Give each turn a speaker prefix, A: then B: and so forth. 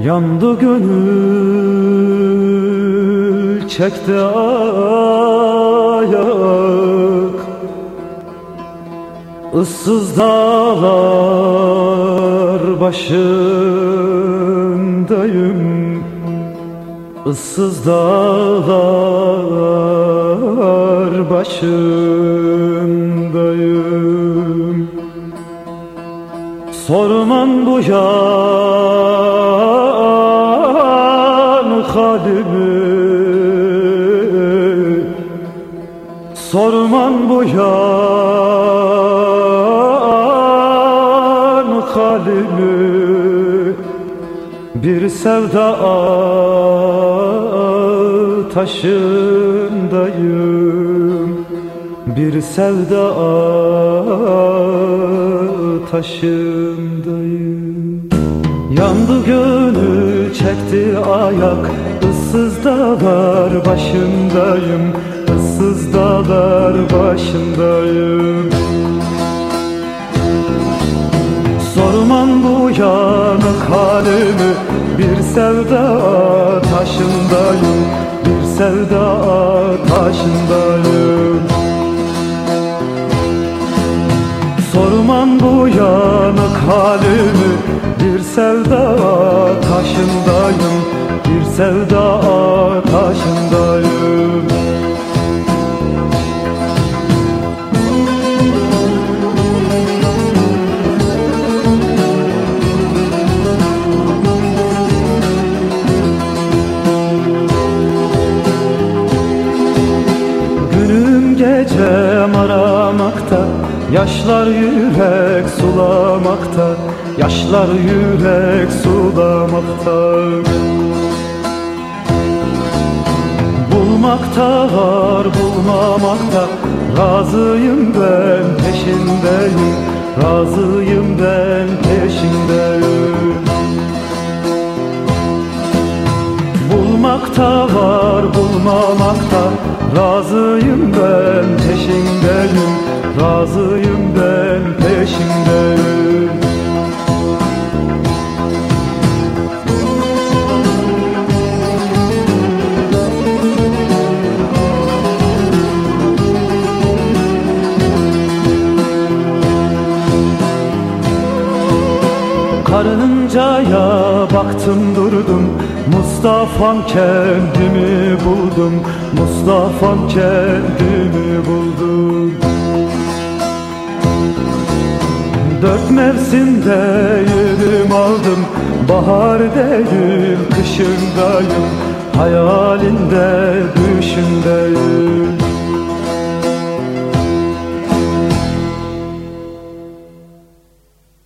A: Yandı gönül çekti ayak. Issız dağlar başındayım. Issız dağlar başındayım Sorman bu yan halimi Sorman bu yan halimi Bir sevda taşındayım. Bir sevda taşındayım Yandı gönül çekti ayak. Issız dağlar başındayım. Issız dağlar başındayım. Sorman bu yanık halimi. Bir sevda taşındayım. Bir sevda taşındayım. Sorman bu yanık halimi sevda taşındayım Bir sevda taşındayım. Günüm gecem aramakta Yaşlar yürek sulamakta Yaşlar yürek sulamakta Bulmakta var bulmamakta. Razıyım ben peşindeyim. Razıyım ben peşindeyim. Bulmakta var bulmamakta. Razıyım ben peşindeyim. Razıyım ben peşindeyim Karıncaya baktım durdum. Mustafa'm kendimi buldum. Mustafa'm kendimi buldum. Dört mevsimde yedim aldım. Bahar değil kışındayım Hayalinde